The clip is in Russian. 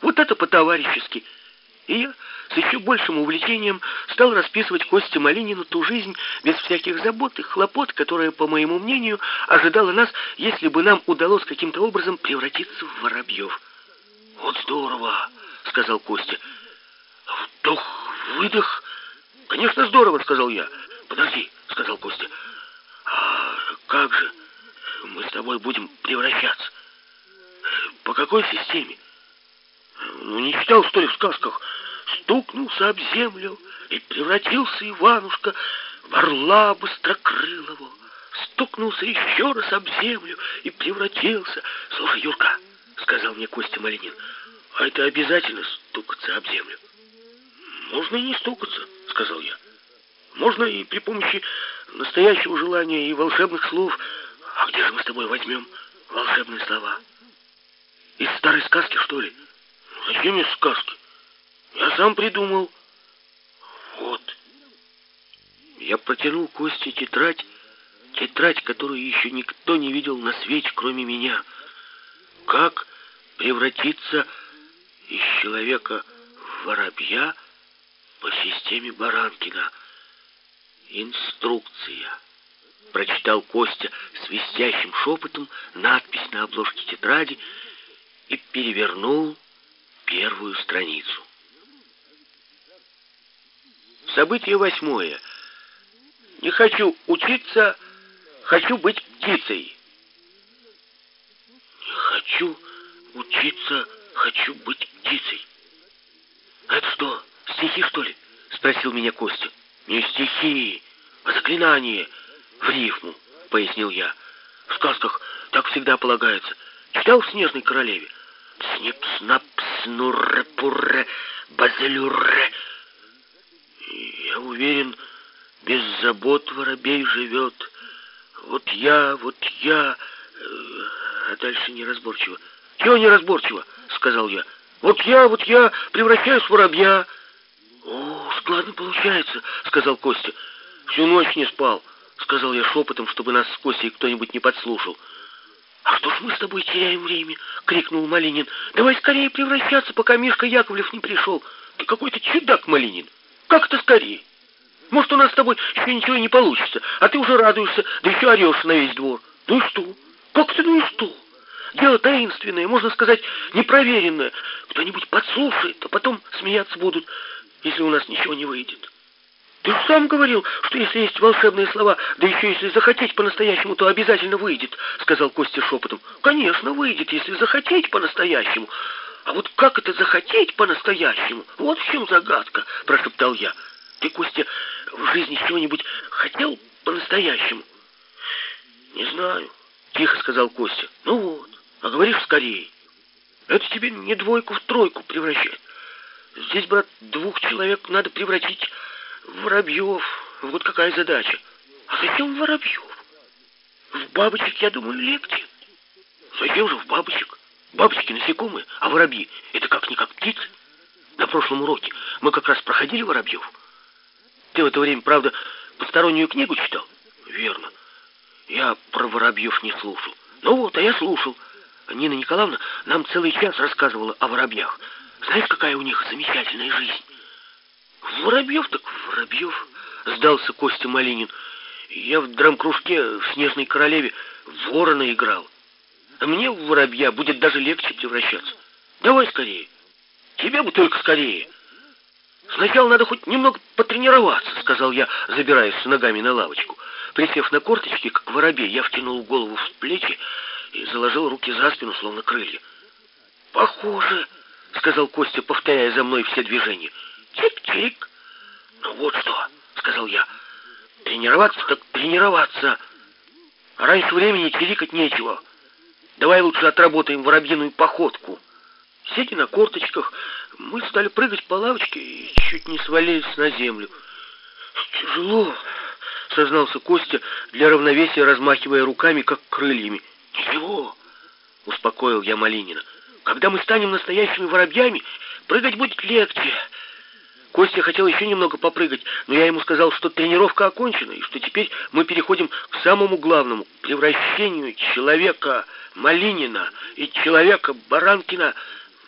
Вот это по-товарищески. И я с еще большим увлечением стал расписывать Косте Малинину ту жизнь без всяких забот и хлопот, которая, по моему мнению, ожидала нас, если бы нам удалось каким-то образом превратиться в воробьев. «Вот здорово!» — сказал Костя. «Вдох, выдох. Конечно, здорово!» — сказал я. «Подожди!» — сказал Костя. «А как же мы с тобой будем превращаться? По какой системе?» «Ну, не читал, что ли, в сказках?» стукнулся об землю, и превратился Иванушка в орла быстрокрылого. Стукнулся еще раз об землю и превратился. Слушай, Юрка, сказал мне Костя Малинин, а это обязательно стукаться об землю? Можно и не стукаться, сказал я. Можно и при помощи настоящего желания и волшебных слов. А где же мы с тобой возьмем волшебные слова? Из старой сказки, что ли? Зачем мне сказки? Я сам придумал. Вот. Я протянул Косте тетрадь, тетрадь, которую еще никто не видел на свете, кроме меня. Как превратиться из человека в воробья по системе Баранкина. Инструкция. Прочитал Костя свистящим шепотом надпись на обложке тетради и перевернул первую страницу. Событие восьмое. Не хочу учиться, хочу быть птицей. Не хочу учиться, хочу быть птицей. Это что, стихи, что ли? Спросил меня Костя. Не стихи, а заклинание в рифму, пояснил я. В сказках так всегда полагается. Читал в «Снежной королеве»? Снип, снап, снурре, пурре, базелюрре. Я уверен, без забот воробей живет. Вот я, вот я... Э, а дальше неразборчиво. Чего неразборчиво? Сказал я. Вот я, вот я превращаюсь в воробья. О, складно получается, сказал Костя. Всю ночь не спал, сказал я шепотом, чтобы нас с Костей кто-нибудь не подслушал. «А что ж мы с тобой теряем время?» — крикнул Малинин. «Давай скорее превращаться, пока Мишка Яковлев не пришел. Ты какой-то чудак, Малинин. Как это скорее? Может, у нас с тобой еще ничего не получится, а ты уже радуешься, да еще орешь на весь двор. Ну и что? Как ты, ну и что? Дело таинственное, можно сказать, непроверенное. Кто-нибудь подслушает, а потом смеяться будут, если у нас ничего не выйдет. Ты сам говорил, что если есть волшебные слова, да еще если захотеть по-настоящему, то обязательно выйдет, сказал Костя шепотом. Конечно, выйдет, если захотеть по-настоящему. А вот как это захотеть по-настоящему? Вот в чем загадка, прошептал я. Ты, Костя, в жизни чего-нибудь хотел по-настоящему? Не знаю, тихо сказал Костя. Ну вот, а говоришь скорее. Это тебе не двойку в тройку превращать. Здесь, брат, двух человек надо превратить воробьев. Вот какая задача. А зачем воробьев? В бабочек, я думаю, легче. Зачем же в бабочек? Бабочки насекомые, а воробьи — это как-никак птицы. На прошлом уроке мы как раз проходили воробьев. Ты в это время, правда, постороннюю книгу читал? Верно. Я про воробьев не слушал. Ну вот, а я слушал. Нина Николаевна нам целый час рассказывала о воробьях. Знаешь, какая у них замечательная жизнь? Воробьев так воробьев, сдался Костя Малинин. Я в драмкружке в «Снежной королеве» ворона играл. А мне в воробья будет даже легче превращаться. Давай скорее. Тебе бы только скорее. Сначала надо хоть немного потренироваться, сказал я, забираясь ногами на лавочку. Присев на корточки, как воробей, я втянул голову в плечи и заложил руки за спину, словно крылья. «Похоже», — сказал Костя, повторяя за мной все движения. «Чик-чик». «Ну вот что», — сказал я. «Тренироваться так тренироваться. Раньше времени чирикать нечего». Давай лучше отработаем воробьиную походку. Сидя на корточках, мы стали прыгать по лавочке и чуть не свалились на землю. Тяжело, сознался Костя, для равновесия размахивая руками, как крыльями. Ничего, успокоил я Малинина. Когда мы станем настоящими воробьями, прыгать будет легче. Костя хотел еще немного попрыгать, но я ему сказал, что тренировка окончена, и что теперь мы переходим к самому главному — превращению человека Малинина и человека Баранкина